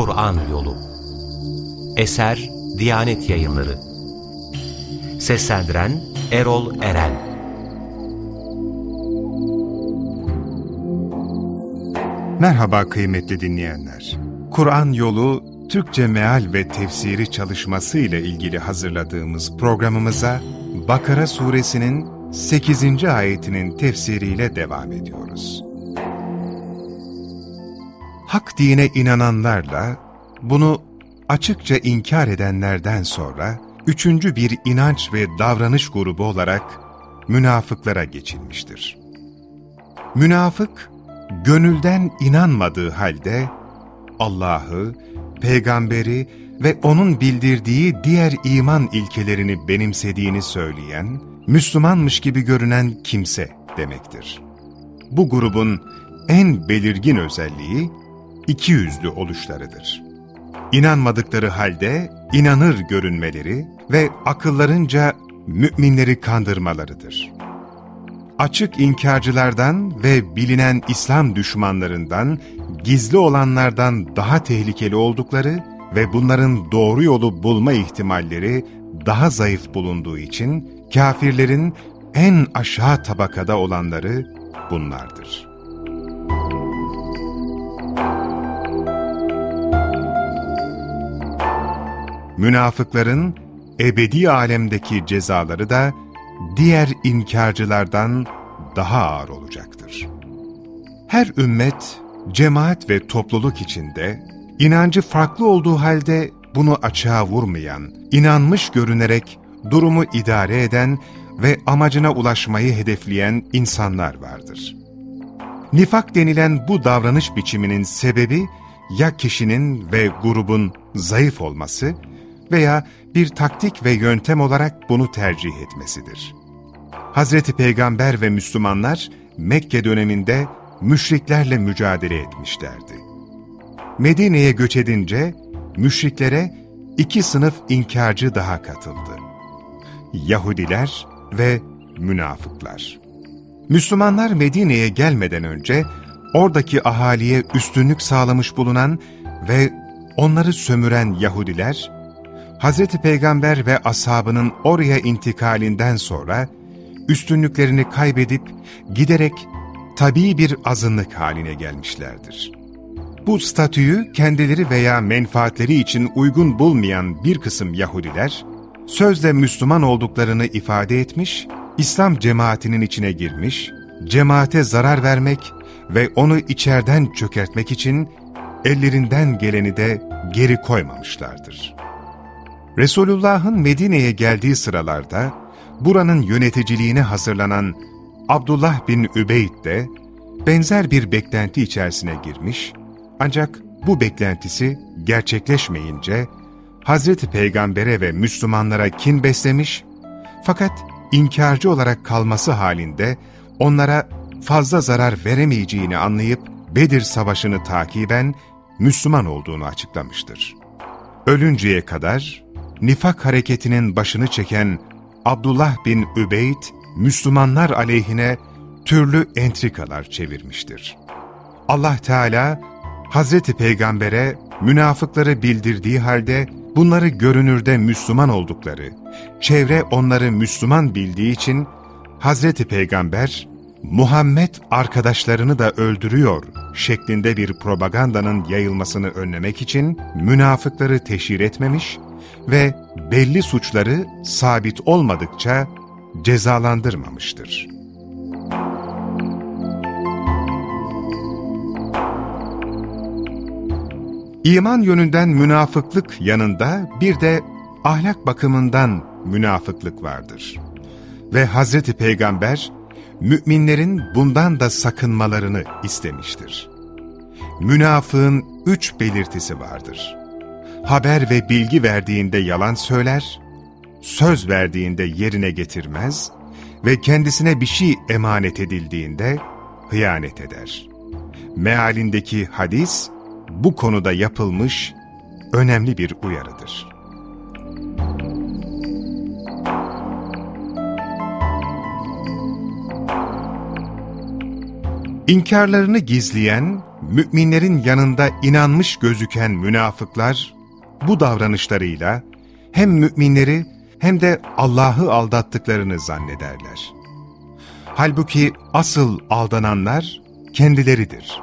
Kur'an Yolu Eser Diyanet Yayınları Seslendiren Erol Eren Merhaba kıymetli dinleyenler. Kur'an Yolu Türkçe Meal ve Tefsiri çalışması ile ilgili hazırladığımız programımıza Bakara suresinin 8. ayetinin tefsiriyle devam ediyoruz. Hak dine inananlarla bunu açıkça inkar edenlerden sonra üçüncü bir inanç ve davranış grubu olarak münafıklara geçilmiştir. Münafık, gönülden inanmadığı halde Allah'ı, peygamberi ve onun bildirdiği diğer iman ilkelerini benimsediğini söyleyen, Müslümanmış gibi görünen kimse demektir. Bu grubun en belirgin özelliği iki yüzlü oluşlarıdır. İnanmadıkları halde inanır görünmeleri ve akıllarınca müminleri kandırmalarıdır. Açık inkarcılardan ve bilinen İslam düşmanlarından, gizli olanlardan daha tehlikeli oldukları ve bunların doğru yolu bulma ihtimalleri daha zayıf bulunduğu için kafirlerin en aşağı tabakada olanları bunlardır. Münafıkların ebedi alemdeki cezaları da diğer inkarcılardan daha ağır olacaktır. Her ümmet, cemaat ve topluluk içinde inancı farklı olduğu halde bunu açığa vurmayan, inanmış görünerek durumu idare eden ve amacına ulaşmayı hedefleyen insanlar vardır. Nifak denilen bu davranış biçiminin sebebi ya kişinin ve grubun zayıf olması veya bir taktik ve yöntem olarak bunu tercih etmesidir. Hazreti Peygamber ve Müslümanlar Mekke döneminde müşriklerle mücadele etmişlerdi. Medine'ye göç edince müşriklere iki sınıf inkarcı daha katıldı. Yahudiler ve münafıklar. Müslümanlar Medine'ye gelmeden önce oradaki ahaliye üstünlük sağlamış bulunan ve onları sömüren Yahudiler, Hz. Peygamber ve ashabının oraya intikalinden sonra üstünlüklerini kaybedip giderek tabii bir azınlık haline gelmişlerdir. Bu statüyü kendileri veya menfaatleri için uygun bulmayan bir kısım Yahudiler, sözde Müslüman olduklarını ifade etmiş, İslam cemaatinin içine girmiş, cemaate zarar vermek ve onu içerden çökertmek için ellerinden geleni de geri koymamışlardır. Resulullah'ın Medine'ye geldiği sıralarda buranın yöneticiliğine hazırlanan Abdullah bin Übeyd de benzer bir beklenti içerisine girmiş ancak bu beklentisi gerçekleşmeyince Hazreti Peygamber'e ve Müslümanlara kin beslemiş fakat inkarcı olarak kalması halinde onlara fazla zarar veremeyeceğini anlayıp Bedir Savaşı'nı takiben Müslüman olduğunu açıklamıştır. Ölünceye kadar nifak hareketinin başını çeken Abdullah bin Übeyd, Müslümanlar aleyhine türlü entrikalar çevirmiştir. Allah Teala, Hazreti Peygamber'e münafıkları bildirdiği halde bunları görünürde Müslüman oldukları, çevre onları Müslüman bildiği için Hazreti Peygamber, Muhammed arkadaşlarını da öldürüyor şeklinde bir propagandanın yayılmasını önlemek için münafıkları teşhir etmemiş ve belli suçları sabit olmadıkça cezalandırmamıştır. İman yönünden münafıklık yanında bir de ahlak bakımından münafıklık vardır. Ve Hazreti Peygamber, müminlerin bundan da sakınmalarını istemiştir. Münafığın üç belirtisi vardır haber ve bilgi verdiğinde yalan söyler, söz verdiğinde yerine getirmez ve kendisine bir şey emanet edildiğinde hıyanet eder. Mealindeki hadis, bu konuda yapılmış önemli bir uyarıdır. İnkarlarını gizleyen, müminlerin yanında inanmış gözüken münafıklar, bu davranışlarıyla hem müminleri hem de Allah'ı aldattıklarını zannederler. Halbuki asıl aldananlar kendileridir.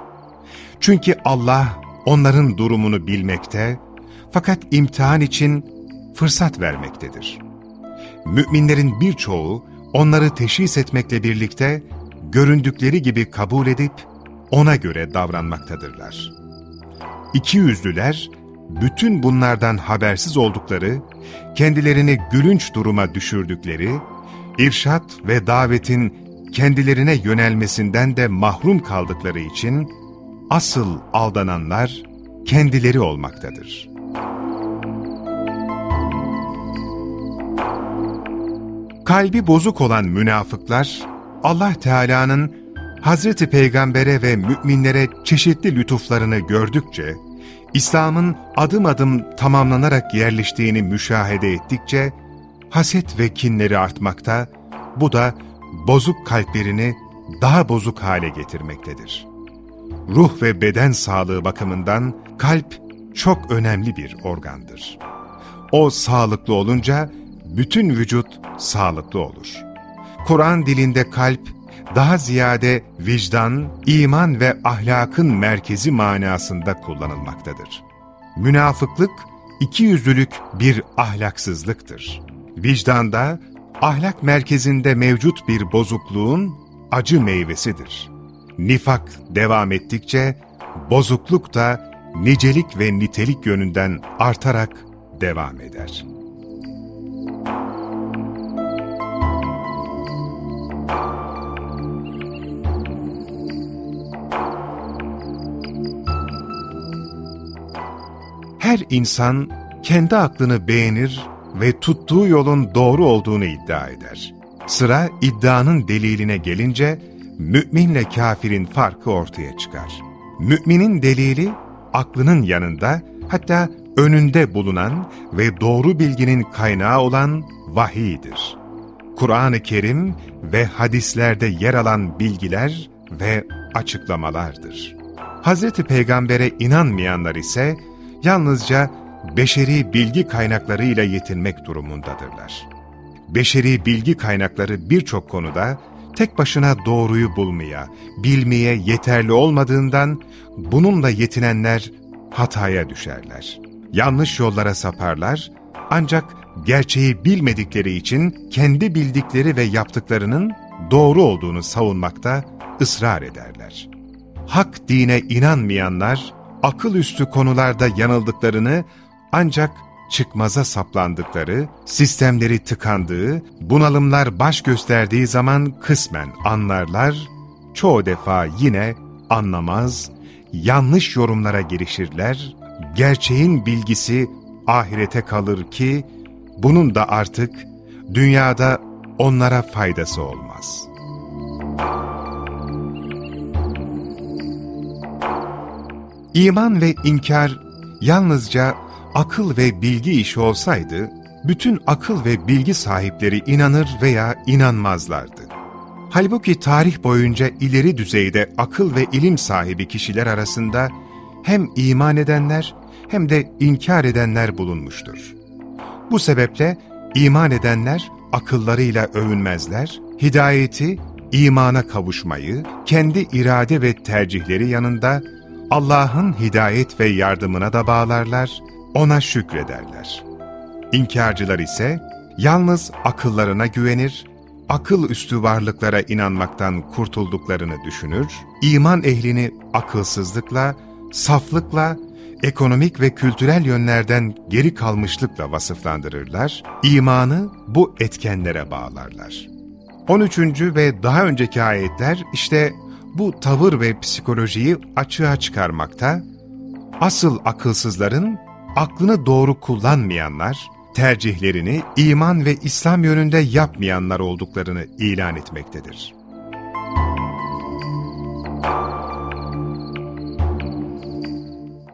Çünkü Allah onların durumunu bilmekte fakat imtihan için fırsat vermektedir. Müminlerin birçoğu onları teşhis etmekle birlikte göründükleri gibi kabul edip ona göre davranmaktadırlar. İki yüzlüler, bütün bunlardan habersiz oldukları, kendilerini gülünç duruma düşürdükleri, irşat ve davetin kendilerine yönelmesinden de mahrum kaldıkları için asıl aldananlar kendileri olmaktadır. Kalbi bozuk olan münafıklar, Allah Teala'nın Hazreti Peygamber'e ve müminlere çeşitli lütuflarını gördükçe, İslam'ın adım adım tamamlanarak yerleştiğini müşahede ettikçe, haset ve kinleri artmakta, bu da bozuk kalplerini daha bozuk hale getirmektedir. Ruh ve beden sağlığı bakımından kalp çok önemli bir organdır. O sağlıklı olunca bütün vücut sağlıklı olur. Kur'an dilinde kalp daha ziyade vicdan, iman ve ahlakın merkezi manasında kullanılmaktadır. Münafıklık, ikiyüzlülük bir ahlaksızlıktır. Vicdanda, ahlak merkezinde mevcut bir bozukluğun acı meyvesidir. Nifak devam ettikçe, bozukluk da nicelik ve nitelik yönünden artarak devam eder.'' Her insan kendi aklını beğenir ve tuttuğu yolun doğru olduğunu iddia eder. Sıra iddianın deliline gelince müminle kafirin farkı ortaya çıkar. Müminin delili aklının yanında hatta önünde bulunan ve doğru bilginin kaynağı olan vahiydir. Kur'an-ı Kerim ve hadislerde yer alan bilgiler ve açıklamalardır. Hz. Peygamber'e inanmayanlar ise yalnızca beşeri bilgi kaynaklarıyla yetinmek durumundadırlar. Beşeri bilgi kaynakları birçok konuda tek başına doğruyu bulmaya, bilmeye yeterli olmadığından bununla yetinenler hataya düşerler. Yanlış yollara saparlar ancak gerçeği bilmedikleri için kendi bildikleri ve yaptıklarının doğru olduğunu savunmakta ısrar ederler. Hak dine inanmayanlar akıl üstü konularda yanıldıklarını ancak çıkmaza saplandıkları, sistemleri tıkandığı, bunalımlar baş gösterdiği zaman kısmen anlarlar, çoğu defa yine anlamaz, yanlış yorumlara girişirler, gerçeğin bilgisi ahirete kalır ki, bunun da artık dünyada onlara faydası olmaz.'' İman ve inkar yalnızca akıl ve bilgi işi olsaydı, bütün akıl ve bilgi sahipleri inanır veya inanmazlardı. Halbuki tarih boyunca ileri düzeyde akıl ve ilim sahibi kişiler arasında hem iman edenler hem de inkar edenler bulunmuştur. Bu sebeple iman edenler akıllarıyla övünmezler, hidayeti, imana kavuşmayı, kendi irade ve tercihleri yanında Allah'ın hidayet ve yardımına da bağlarlar, ona şükrederler. İnkarcılar ise yalnız akıllarına güvenir, akıl üstü varlıklara inanmaktan kurtulduklarını düşünür, iman ehlini akılsızlıkla, saflıkla, ekonomik ve kültürel yönlerden geri kalmışlıkla vasıflandırırlar, imanı bu etkenlere bağlarlar. 13. ve daha önceki ayetler işte bu tavır ve psikolojiyi açığa çıkarmakta, asıl akılsızların aklını doğru kullanmayanlar, tercihlerini iman ve İslam yönünde yapmayanlar olduklarını ilan etmektedir.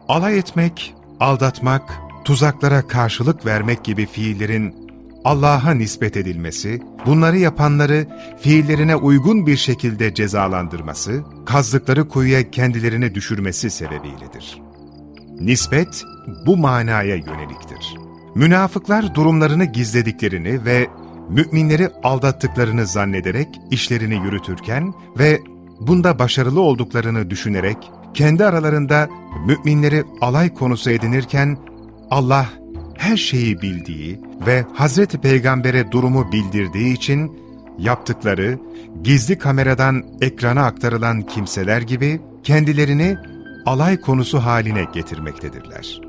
Alay etmek, aldatmak, tuzaklara karşılık vermek gibi fiillerin Allah'a nispet edilmesi, bunları yapanları fiillerine uygun bir şekilde cezalandırması, kazdıkları kuyuya kendilerini düşürmesi sebebiyledir. Nispet bu manaya yöneliktir. Münafıklar durumlarını gizlediklerini ve müminleri aldattıklarını zannederek işlerini yürütürken ve bunda başarılı olduklarını düşünerek kendi aralarında müminleri alay konusu edinirken Allah her şeyi bildiği ve Hazreti Peygamber'e durumu bildirdiği için yaptıkları gizli kameradan ekrana aktarılan kimseler gibi kendilerini alay konusu haline getirmektedirler.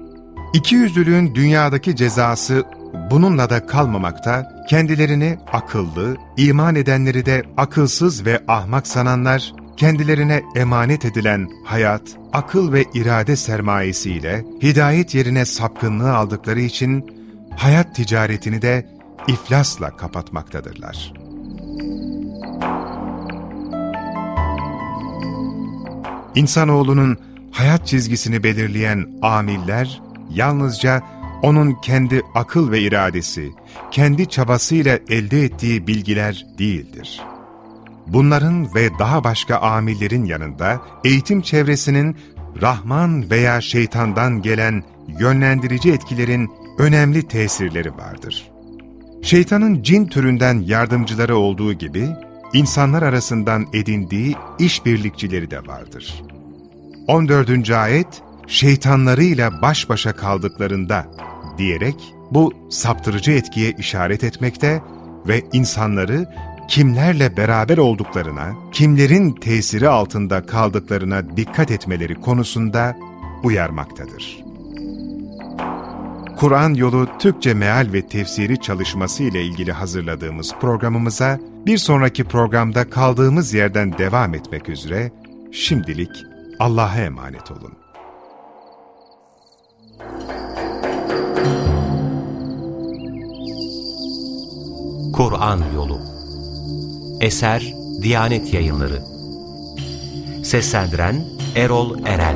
İkiyüzlülüğün dünyadaki cezası bununla da kalmamakta, kendilerini akıllı, iman edenleri de akılsız ve ahmak sananlar, kendilerine emanet edilen hayat, akıl ve irade sermayesiyle hidayet yerine sapkınlığı aldıkları için hayat ticaretini de iflasla kapatmaktadırlar. İnsanoğlunun hayat çizgisini belirleyen amiller, yalnızca onun kendi akıl ve iradesi, kendi çabasıyla elde ettiği bilgiler değildir. Bunların ve daha başka amillerin yanında eğitim çevresinin Rahman veya şeytandan gelen yönlendirici etkilerin önemli tesirleri vardır. Şeytanın cin türünden yardımcıları olduğu gibi, insanlar arasından edindiği işbirlikçileri de vardır. 14. ayet, şeytanlarıyla baş başa kaldıklarında diyerek bu saptırıcı etkiye işaret etmekte ve insanları kimlerle beraber olduklarına, kimlerin tesiri altında kaldıklarına dikkat etmeleri konusunda uyarmaktadır. Kur'an Yolu Türkçe Meal ve Tefsiri çalışması ile ilgili hazırladığımız programımıza bir sonraki programda kaldığımız yerden devam etmek üzere şimdilik Allah'a emanet olun. Kur'an Yolu. Eser Diyanet Yayınları. Seslendiren Erol Eren